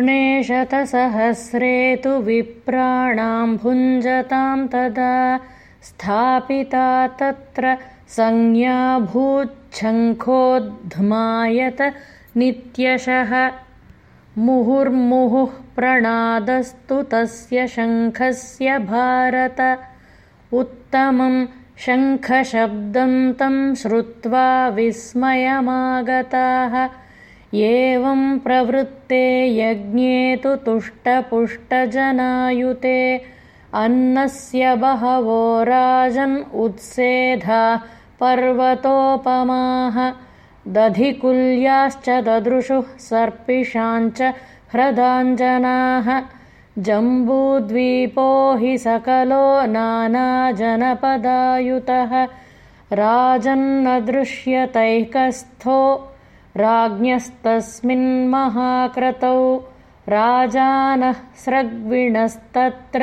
पूर्णे शतसहस्रे तु विप्राणां भुञ्जतां तदा स्थापिता तत्र संज्ञाभूच्छङ्खोऽध्मायत नित्यशः। मुहुर्मुहुः प्रणादस्तु तस्य शङ्खस्य भारत। उत्तमं शङ्खशब्दं तं श्रुत्वा विस्मयमागताः एवं प्रवृत्ते यज्ञे तु तुष्टपुष्टजनायुते अन्नस्य बहवो राजन् उत्सेधा पर्वतोपमाः दधिकुल्याश्च ददृशुः सर्पिषाञ्च ह्रदाञ्जनाः जम्बूद्वीपो हि सकलो नानाजनपदायुतः राजन्नदृश्यतैकस्थो राज्ञस्तस्मिन्महाक्रतौ राजानः स्रग्विणस्तत्र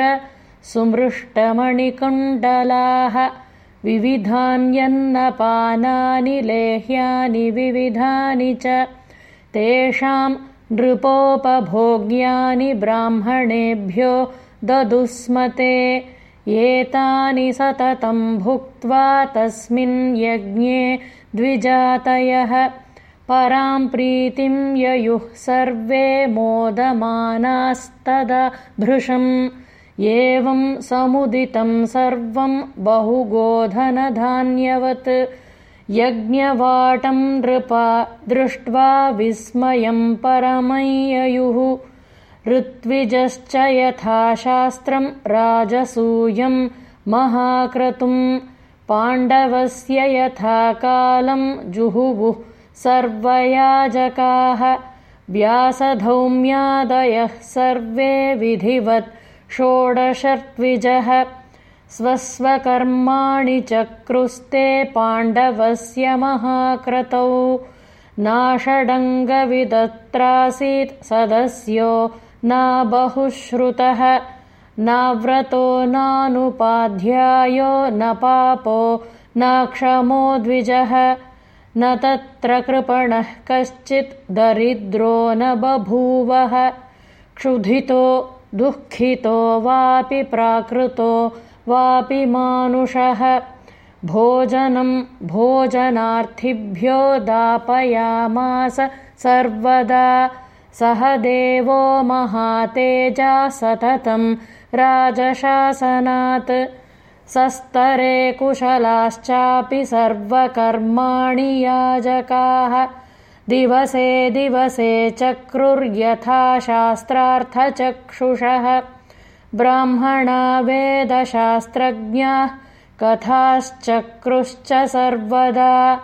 सुमृष्टमणिकुण्डलाः विविधान्यन्नपानानि लेह्यानि विविधानि च तेषां नृपोपभोग्यानि ब्राह्मणेभ्यो ददुस्मते एतानि सततं भुक्त्वा तस्मिन् यज्ञे द्विजातयः परां प्रीतिं ययुः सर्वे मोदमानास्तदा भृशम् एवं समुदितं सर्वं बहुगोधनधान्यवत्। यज्ञवाटं नृपा दृष्ट्वा विस्मयं परमय्ययुः। ऋत्विजश्च यथाशास्त्रं राजसूयं महाक्रतुं। पाण्डवस्य यथा कालं जुहुवुः सर्वयाजकाः व्यासधौम्यादयः सर्वे विधिवत् षोडशर्त्विजः स्वस्वकर्माणि चक्रुस्ते पाण्डवस्य महाक्रतौ नाषडङ्गविदत्रासीत् सदस्यो नाबहुश्रुतः नाव्रतो नानुपाध्यायो न पापो नाक्षमो द्विजः न तत्र कृपणः कश्चित् दरिद्रो न बभूवः क्षुधितो दुःखितो वापि प्राकृतो वापि मानुषः। भोजनं भोजनार्थिभ्यो दापयामास सर्वदा सह देवो महातेजा सततं राजशासनात् सस्तरे कुशलाश्चापि सर्वकर्माणि याजकाः। दिवसे दिवसे चक्रुर्यथा शास्त्रार्थचक्षुषः ब्राह्मणा वेदशास्त्रज्ञाः कथाश्चक्रुश्च सर्वदा।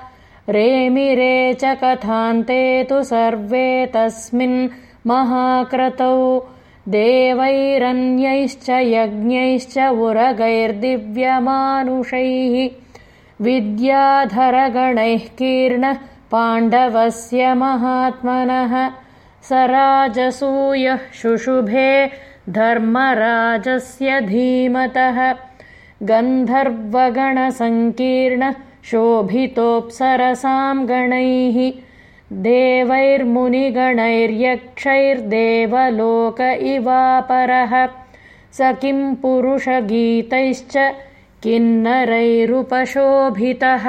रेमिरे च कथान्ते तु सर्वे तस्मिन् महाक्रतौ देवैरन्यैश्च यज्ञैश्च उरगैर्दिव्यमानुषैः विद्याधरगणैः कीर्णः पाण्डवस्य महात्मनः। स राजसूयः शुशुभे धर्मराजस्य धीमतः। गन्धर्वगणसङ्कीर्णः शोभितोऽप्सरसां गणैः देवैर्मुनिगणैर्यक्षैर्देवलोक इवापरः। स किं पुरुषगीतैश्च किन्नरैरुपशोभितः